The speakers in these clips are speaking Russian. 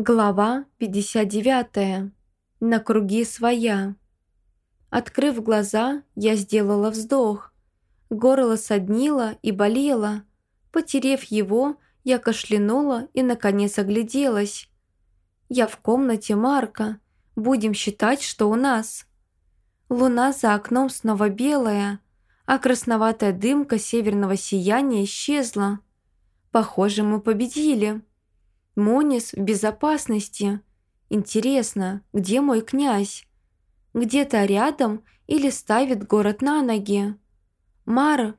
Глава 59. На круги своя. Открыв глаза, я сделала вздох. Горло соднило и болело. Потерев его, я кашлянула и, наконец, огляделась. Я в комнате Марка. Будем считать, что у нас. Луна за окном снова белая, а красноватая дымка северного сияния исчезла. Похоже, мы победили. Монис в безопасности. Интересно, где мой князь? Где-то рядом или ставит город на ноги? Мар...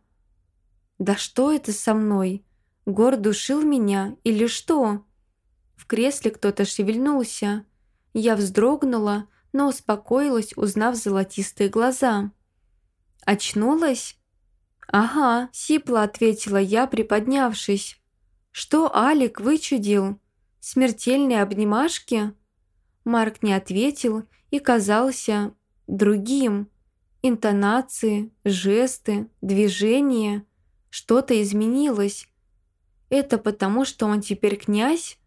Да что это со мной? Гор душил меня или что? В кресле кто-то шевельнулся. Я вздрогнула, но успокоилась, узнав золотистые глаза. «Очнулась?» «Ага», — сипло ответила я, приподнявшись. «Что Алик вычудил?» Смертельные обнимашки?» Марк не ответил и казался другим. Интонации, жесты, движения. Что-то изменилось. Это потому, что он теперь князь?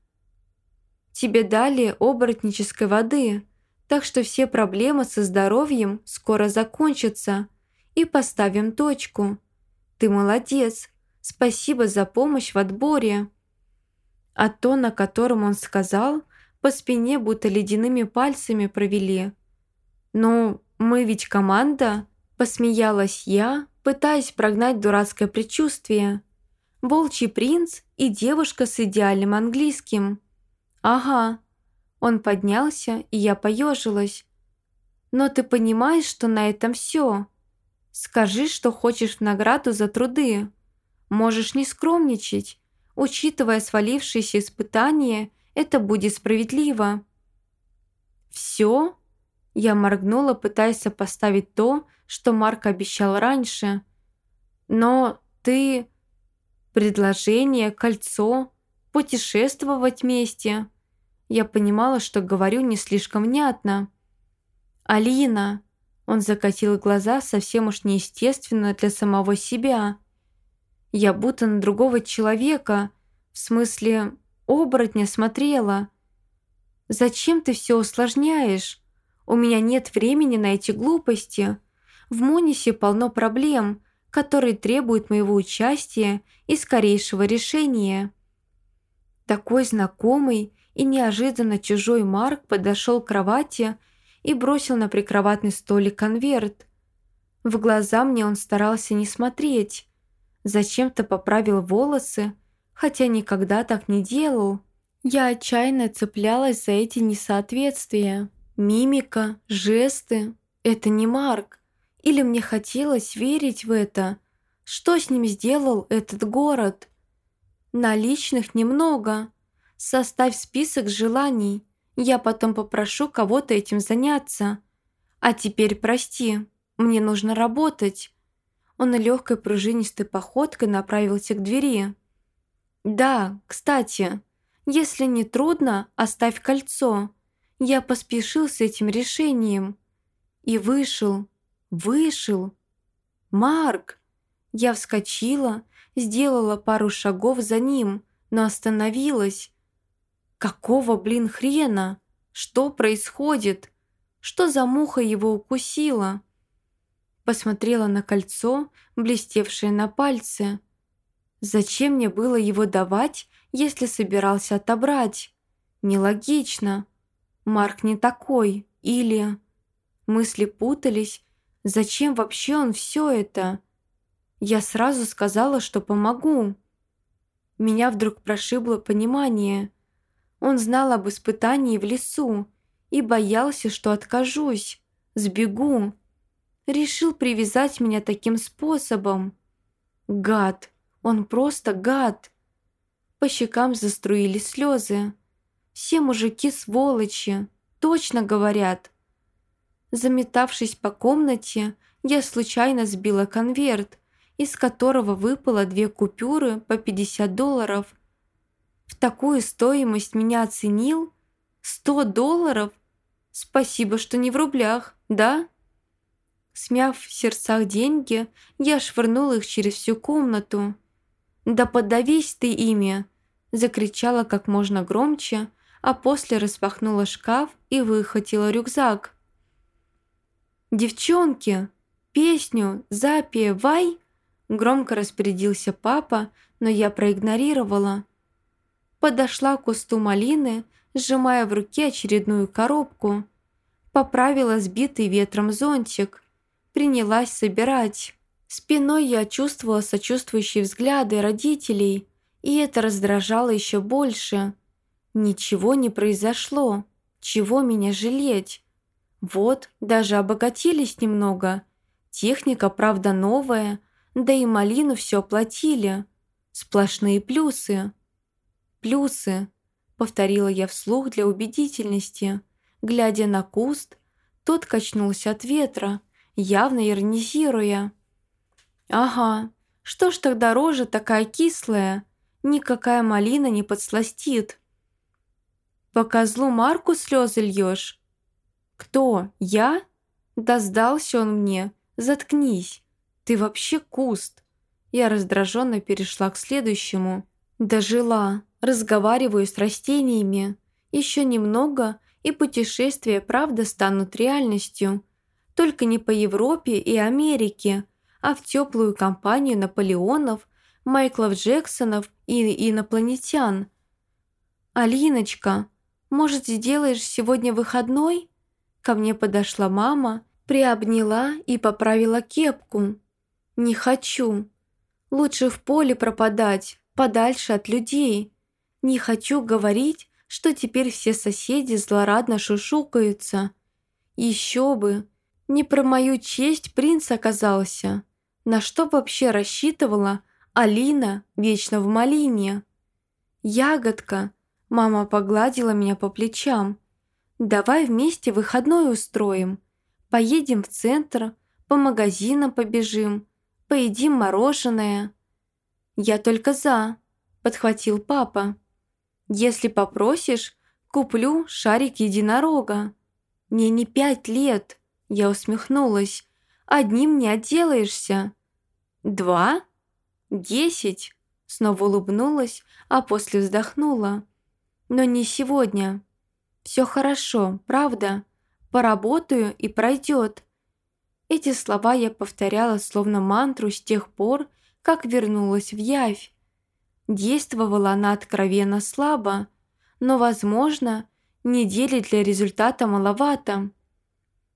Тебе дали оборотнической воды, так что все проблемы со здоровьем скоро закончатся. И поставим точку. Ты молодец. Спасибо за помощь в отборе. А то, на котором он сказал, по спине будто ледяными пальцами провели. «Ну, мы ведь команда», – посмеялась я, пытаясь прогнать дурацкое предчувствие. «Волчий принц и девушка с идеальным английским». «Ага». Он поднялся, и я поежилась. «Но ты понимаешь, что на этом все. Скажи, что хочешь в награду за труды. Можешь не скромничать, Учитывая свалившиеся испытания, это будет справедливо. «Все?» Я моргнула, пытаясь сопоставить то, что Марк обещал раньше. «Но ты...» «Предложение, кольцо, путешествовать вместе...» Я понимала, что говорю не слишком внятно. «Алина...» Он закатил глаза совсем уж неестественно для самого себя. Я будто на другого человека, в смысле оборотня, смотрела. «Зачем ты все усложняешь? У меня нет времени на эти глупости. В Монисе полно проблем, которые требуют моего участия и скорейшего решения». Такой знакомый и неожиданно чужой Марк подошел к кровати и бросил на прикроватный столик конверт. В глаза мне он старался не смотреть, зачем-то поправил волосы, хотя никогда так не делал. Я отчаянно цеплялась за эти несоответствия. Мимика, жесты – это не Марк. Или мне хотелось верить в это? Что с ним сделал этот город? Наличных немного. Составь список желаний. Я потом попрошу кого-то этим заняться. А теперь прости, мне нужно работать. Он легкой пружинистой походкой направился к двери. «Да, кстати, если не трудно, оставь кольцо. Я поспешил с этим решением». И вышел, вышел. «Марк!» Я вскочила, сделала пару шагов за ним, но остановилась. «Какого, блин, хрена? Что происходит? Что за муха его укусила?» Посмотрела на кольцо, блестевшее на пальце. Зачем мне было его давать, если собирался отобрать? Нелогично. Марк не такой. Или... Мысли путались. Зачем вообще он все это? Я сразу сказала, что помогу. Меня вдруг прошибло понимание. Он знал об испытании в лесу и боялся, что откажусь, сбегу решил привязать меня таким способом. Гад, он просто гад. По щекам заструились слезы. Все мужики сволочи, точно говорят. Заметавшись по комнате, я случайно сбила конверт, из которого выпало две купюры по 50 долларов. В такую стоимость меня оценил? 100 долларов? Спасибо, что не в рублях, да? Смяв в сердцах деньги, я швырнула их через всю комнату. «Да подавись ты ими!» – закричала как можно громче, а после распахнула шкаф и выхватила рюкзак. «Девчонки, песню запевай!» Громко распорядился папа, но я проигнорировала. Подошла к кусту малины, сжимая в руке очередную коробку. Поправила сбитый ветром зонтик. Принялась собирать. Спиной я чувствовала сочувствующие взгляды родителей, и это раздражало еще больше. Ничего не произошло. Чего меня жалеть? Вот, даже обогатились немного. Техника, правда, новая, да и малину все оплатили. Сплошные плюсы. Плюсы, повторила я вслух для убедительности. Глядя на куст, тот качнулся от ветра, явно иронизируя. «Ага, что ж тогда рожа такая кислая? Никакая малина не подсластит». «По козлу Марку слезы льешь?» «Кто? Я?» «Да сдался он мне. Заткнись. Ты вообще куст». Я раздраженно перешла к следующему. Дожила. Разговариваю с растениями. Еще немного, и путешествия правда станут реальностью. Только не по Европе и Америке, а в теплую компанию Наполеонов, Майклов Джексонов и инопланетян. «Алиночка, может, сделаешь сегодня выходной?» Ко мне подошла мама, приобняла и поправила кепку. «Не хочу. Лучше в поле пропадать, подальше от людей. Не хочу говорить, что теперь все соседи злорадно шушукаются. Еще бы, не про мою честь принц оказался. На что вообще рассчитывала Алина вечно в малине? Ягодка, мама погладила меня по плечам. Давай вместе выходной устроим. Поедем в центр, по магазинам побежим, поедим мороженое. Я только за, подхватил папа. Если попросишь, куплю шарик единорога. Мне не пять лет, я усмехнулась. Одним не отделаешься. Два? Десять? Снова улыбнулась, а после вздохнула. Но не сегодня. Все хорошо, правда? Поработаю и пройдет. Эти слова я повторяла словно мантру с тех пор, как вернулась в Явь. Действовала она откровенно слабо, но, возможно, недели для результата маловато.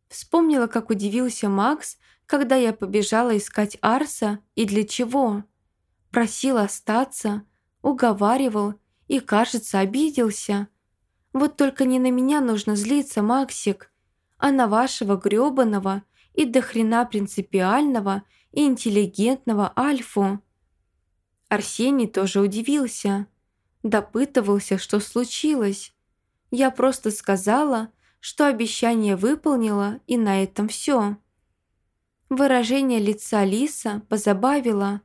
Вспомнила, как удивился Макс, когда я побежала искать Арса и для чего. Просил остаться, уговаривал и, кажется, обиделся. Вот только не на меня нужно злиться, Максик, а на вашего грёбаного и до хрена принципиального и интеллигентного Альфу. Арсений тоже удивился. Допытывался, что случилось. Я просто сказала, что обещание выполнила, и на этом все. Выражение лица Лиса позабавило,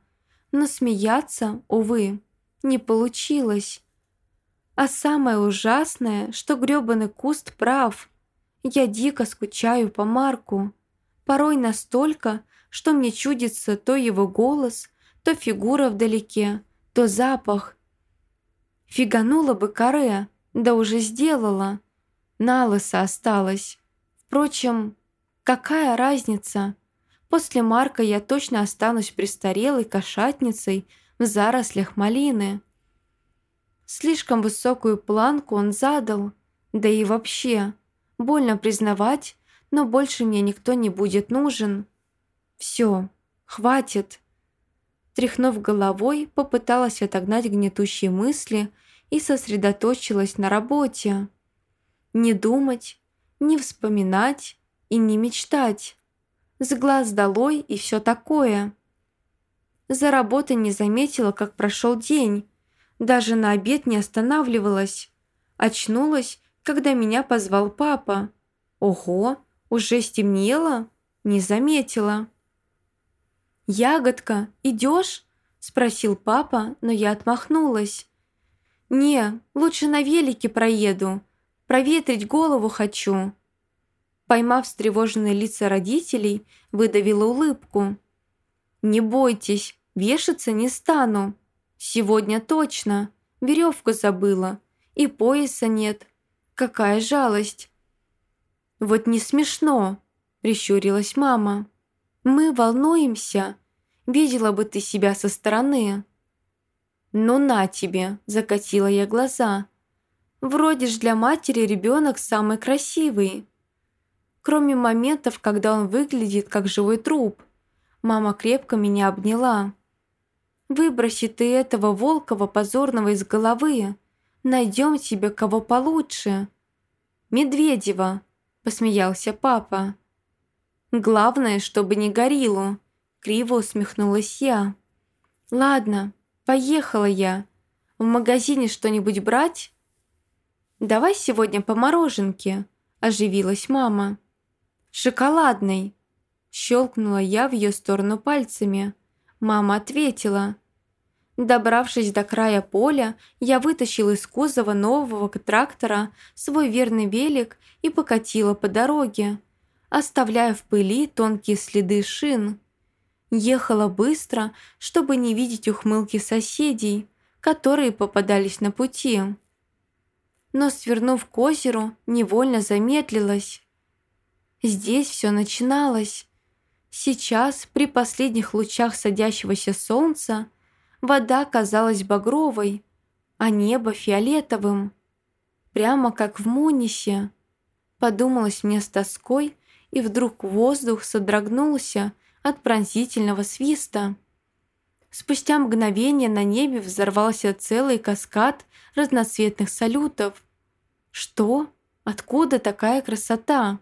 но смеяться, увы, не получилось. А самое ужасное, что грёбаный куст прав. Я дико скучаю по Марку. Порой настолько, что мне чудится то его голос, то фигура вдалеке, то запах. Фиганула бы каре, да уже сделала. На лысо осталось. Впрочем, какая разница? После Марка я точно останусь престарелой кошатницей в зарослях малины. Слишком высокую планку он задал, да и вообще, больно признавать, но больше мне никто не будет нужен. Все, хватит. Тряхнув головой, попыталась отогнать гнетущие мысли и сосредоточилась на работе. Не думать, не вспоминать и не мечтать. С глаз долой и все такое. За работой не заметила, как прошел день. Даже на обед не останавливалась. Очнулась, когда меня позвал папа. Ого, уже стемнело? Не заметила. «Ягодка, идешь?» – спросил папа, но я отмахнулась. «Не, лучше на велике проеду. Проветрить голову хочу». Поймав встревоженные лица родителей, выдавила улыбку. «Не бойтесь, вешаться не стану. Сегодня точно. Веревку забыла. И пояса нет. Какая жалость!» «Вот не смешно!» – прищурилась мама. «Мы волнуемся. Видела бы ты себя со стороны». «Ну на тебе!» – закатила я глаза. «Вроде ж для матери ребенок самый красивый». Кроме моментов, когда он выглядит как живой труп. Мама крепко меня обняла. «Выброси ты этого Волкова позорного из головы. Найдем тебе кого получше». «Медведева», – посмеялся папа. «Главное, чтобы не горилу», – криво усмехнулась я. «Ладно, поехала я. В магазине что-нибудь брать?» «Давай сегодня по мороженке», – оживилась мама. «Шоколадной», – щелкнула я в ее сторону пальцами. Мама ответила. Добравшись до края поля, я вытащила из кузова нового трактора свой верный велик и покатила по дороге, оставляя в пыли тонкие следы шин. Ехала быстро, чтобы не видеть ухмылки соседей, которые попадались на пути. Но, свернув к озеру, невольно замедлилась. Здесь все начиналось. Сейчас, при последних лучах садящегося солнца, Вода казалась багровой, а небо фиолетовым. Прямо как в Мунисе. Подумалось мне с тоской, и вдруг воздух содрогнулся от пронзительного свиста. Спустя мгновение на небе взорвался целый каскад разноцветных салютов. Что? Откуда такая красота?